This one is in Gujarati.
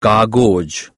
garbage